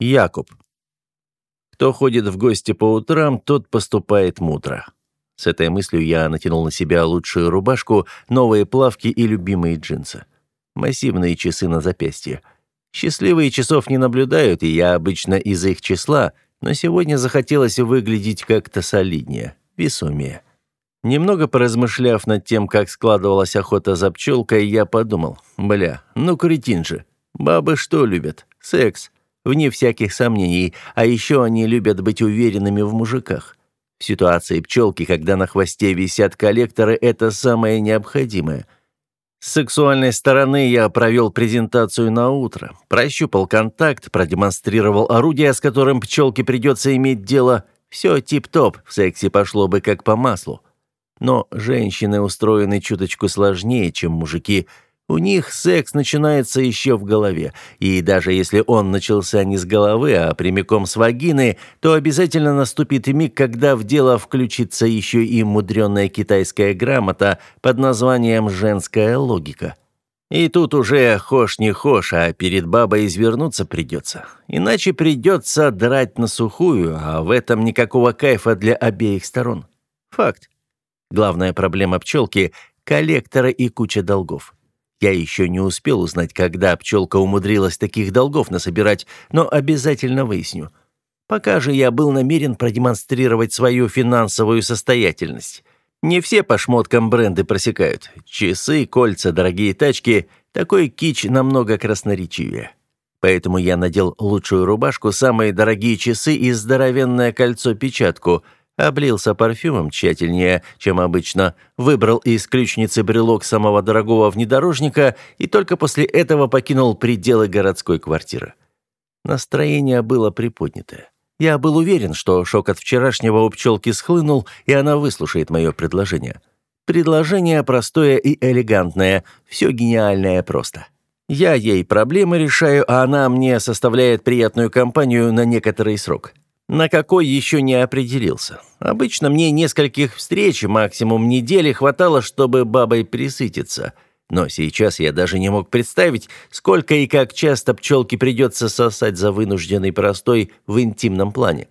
Якуб. Кто ходит в гости по утрам, тот поступает мудро. С этой мыслью я натянул на себя лучшую рубашку, новые плавки и любимые джинсы. Массивные часы на запястье. Счастливые часов не наблюдают, и я обычно из их числа, но сегодня захотелось выглядеть как-то солиднее, весомее. Немного поразмышляв над тем, как складывалась охота за пчелкой, я подумал, бля, ну кретин же. Бабы что любят? Секс. Вне всяких сомнений. А еще они любят быть уверенными в мужиках. В ситуации пчелки, когда на хвосте висят коллекторы, это самое необходимое. С сексуальной стороны я провел презентацию на утро, прощупал контакт, продемонстрировал орудие, с которым пчелке придется иметь дело. Все тип-топ, в сексе пошло бы как по маслу. Но женщины устроены чуточку сложнее, чем мужики. У них секс начинается еще в голове. И даже если он начался не с головы, а прямиком с вагины, то обязательно наступит миг, когда в дело включится еще и мудреная китайская грамота под названием «женская логика». И тут уже хошь не хошь, а перед бабой извернуться придется. Иначе придется драть на сухую, а в этом никакого кайфа для обеих сторон. Факт. Главная проблема пчелки – коллекторы и куча долгов. Я еще не успел узнать, когда пчелка умудрилась таких долгов насобирать, но обязательно выясню. Пока же я был намерен продемонстрировать свою финансовую состоятельность. Не все по шмоткам бренды просекают. Часы, кольца, дорогие тачки – такой кич намного красноречивее. Поэтому я надел лучшую рубашку, самые дорогие часы и здоровенное кольцо-печатку – облился парфюмом тщательнее, чем обычно, выбрал из ключницы брелок самого дорогого внедорожника и только после этого покинул пределы городской квартиры. Настроение было приподнятое. Я был уверен, что шок от вчерашнего у пчелки схлынул, и она выслушает мое предложение. Предложение простое и элегантное, все гениальное просто. Я ей проблемы решаю, а она мне составляет приятную компанию на некоторый срок. На какой еще не определился. Обычно мне нескольких встреч, максимум недели, хватало, чтобы бабой присытиться. Но сейчас я даже не мог представить, сколько и как часто пчелке придется сосать за вынужденный простой в интимном плане.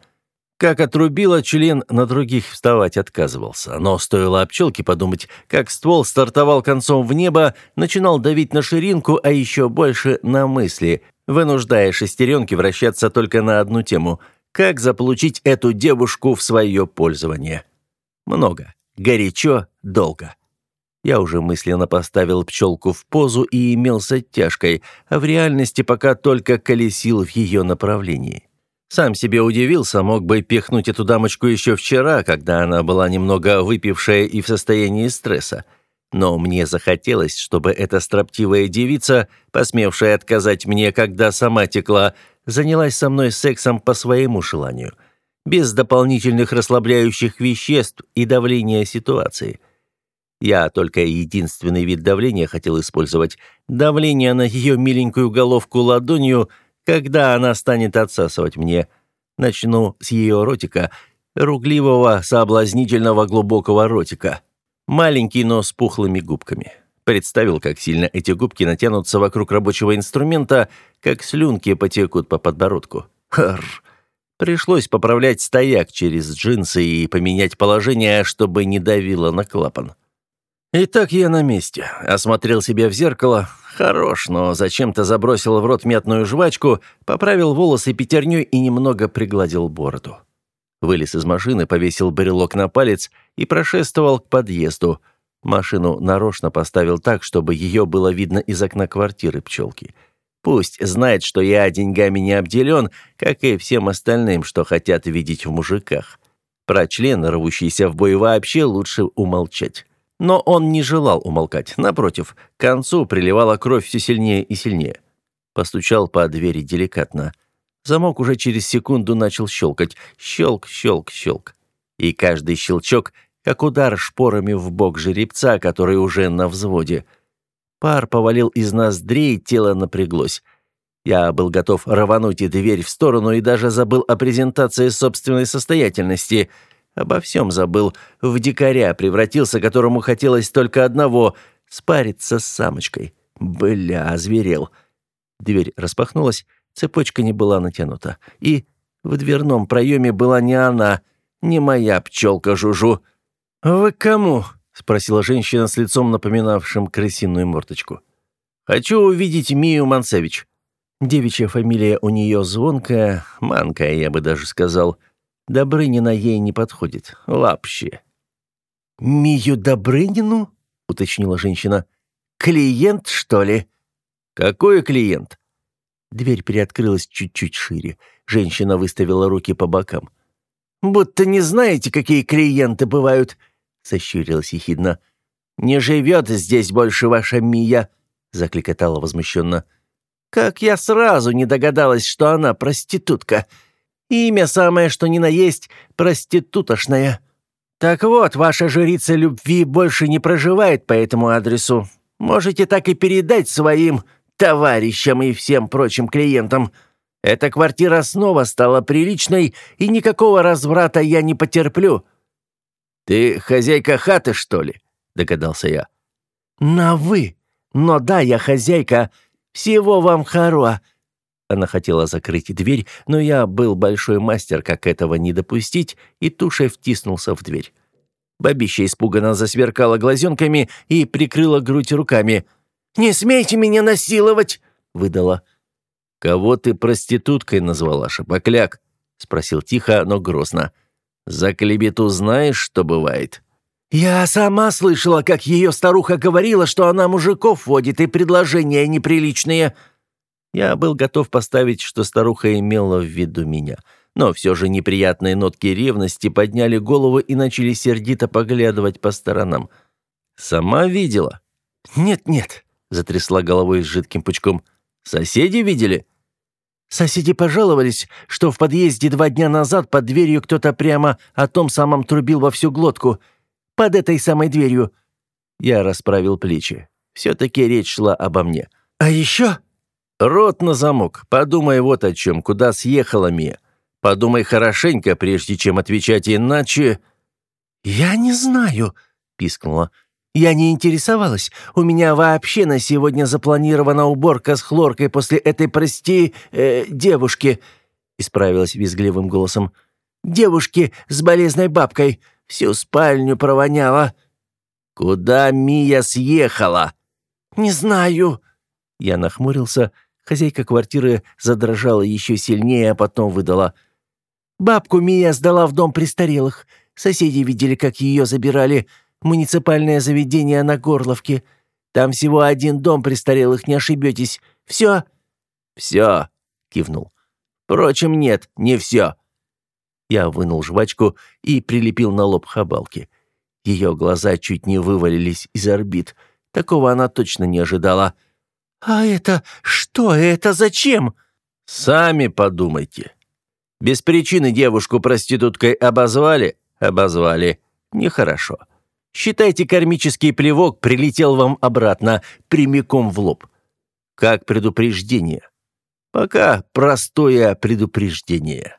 Как отрубило, член на других вставать отказывался. Но стоило пчелке подумать, как ствол стартовал концом в небо, начинал давить на ширинку, а еще больше на мысли, вынуждая шестеренки вращаться только на одну тему – как заполучить эту девушку в свое пользование. Много, горячо, долго. Я уже мысленно поставил пчелку в позу и имелся тяжкой, а в реальности пока только колесил в ее направлении. Сам себе удивился, мог бы пихнуть эту дамочку еще вчера, когда она была немного выпившая и в состоянии стресса. Но мне захотелось, чтобы эта строптивая девица, посмевшая отказать мне, когда сама текла, занялась со мной сексом по своему желанию, без дополнительных расслабляющих веществ и давления ситуации. Я только единственный вид давления хотел использовать – давление на ее миленькую головку ладонью, когда она станет отсасывать мне. Начну с ее ротика, ругливого, соблазнительного глубокого ротика. Маленький, но с пухлыми губками. Представил, как сильно эти губки натянутся вокруг рабочего инструмента, как слюнки потекут по подбородку. Хр. Пришлось поправлять стояк через джинсы и поменять положение, чтобы не давило на клапан. Итак, я на месте. Осмотрел себя в зеркало. Хорош, но зачем-то забросил в рот мятную жвачку, поправил волосы пятерней и немного пригладил бороду. Вылез из машины, повесил брелок на палец и прошествовал к подъезду – Машину нарочно поставил так, чтобы ее было видно из окна квартиры пчелки. Пусть знает, что я деньгами не обделен, как и всем остальным, что хотят видеть в мужиках. Про член, рвущийся в бой, вообще лучше умолчать. Но он не желал умолкать. Напротив, к концу приливала кровь все сильнее и сильнее. Постучал по двери деликатно. Замок уже через секунду начал щелкать. Щелк, щелк, щелк. И каждый щелчок как удар шпорами в бок жеребца, который уже на взводе. Пар повалил из ноздрей, тело напряглось. Я был готов рвануть и дверь в сторону и даже забыл о презентации собственной состоятельности. Обо всем забыл. В дикаря превратился, которому хотелось только одного — спариться с самочкой. Бля, озверел. Дверь распахнулась. Цепочка не была натянута. И в дверном проеме была не она, не моя пчелка Жужу. «Вы кому?» — спросила женщина с лицом, напоминавшим крысиную морточку. «Хочу увидеть Мию Манцевич». Девичья фамилия у нее звонкая, манкая, я бы даже сказал. Добрынина ей не подходит. Вообще. «Мию Добрынину?» — уточнила женщина. «Клиент, что ли?» «Какой клиент?» Дверь приоткрылась чуть-чуть шире. Женщина выставила руки по бокам. «Будто не знаете, какие клиенты бывают», — сощурилась ехидно. «Не живет здесь больше ваша Мия», — закликотала возмущенно. «Как я сразу не догадалась, что она проститутка. Имя самое, что ни на есть, проститутошное. Так вот, ваша жрица любви больше не проживает по этому адресу. Можете так и передать своим товарищам и всем прочим клиентам. Эта квартира снова стала приличной, и никакого разврата я не потерплю». «Ты хозяйка хаты, что ли?» — догадался я. «На «вы». Но да, я хозяйка. Всего вам хоро». Она хотела закрыть дверь, но я был большой мастер, как этого не допустить, и тушей втиснулся в дверь. Бабища испуганно засверкала глазенками и прикрыла грудь руками. «Не смейте меня насиловать!» — выдала. «Кого ты проституткой назвала, шапокляк?» — спросил тихо, но грозно. «За клебету знаешь, что бывает?» «Я сама слышала, как ее старуха говорила, что она мужиков водит и предложения неприличные». Я был готов поставить, что старуха имела в виду меня. Но все же неприятные нотки ревности подняли голову и начали сердито поглядывать по сторонам. «Сама видела?» «Нет-нет», — затрясла головой с жидким пучком. «Соседи видели?» «Соседи пожаловались, что в подъезде два дня назад под дверью кто-то прямо о том самом трубил во всю глотку. Под этой самой дверью». Я расправил плечи. Все-таки речь шла обо мне. «А еще...» «Рот на замок. Подумай вот о чем. Куда съехала Мия? Подумай хорошенько, прежде чем отвечать иначе...» «Я не знаю», — пискнула. Я не интересовалась. У меня вообще на сегодня запланирована уборка с хлоркой после этой, прости, э, девушки», — исправилась визгливым голосом. «Девушки с болезной бабкой. Всю спальню провоняла». «Куда Мия съехала?» «Не знаю». Я нахмурился. Хозяйка квартиры задрожала еще сильнее, а потом выдала. «Бабку Мия сдала в дом престарелых. Соседи видели, как ее забирали муниципальное заведение на Горловке. Там всего один дом престарелых, не ошибетесь. Все?» «Все», — кивнул. «Впрочем, нет, не все». Я вынул жвачку и прилепил на лоб хабалки. Ее глаза чуть не вывалились из орбит. Такого она точно не ожидала. «А это... что это? Зачем?» «Сами подумайте. Без причины девушку проституткой обозвали? Обозвали. Нехорошо. Считайте, кармический плевок прилетел вам обратно, прямиком в лоб. Как предупреждение. Пока простое предупреждение.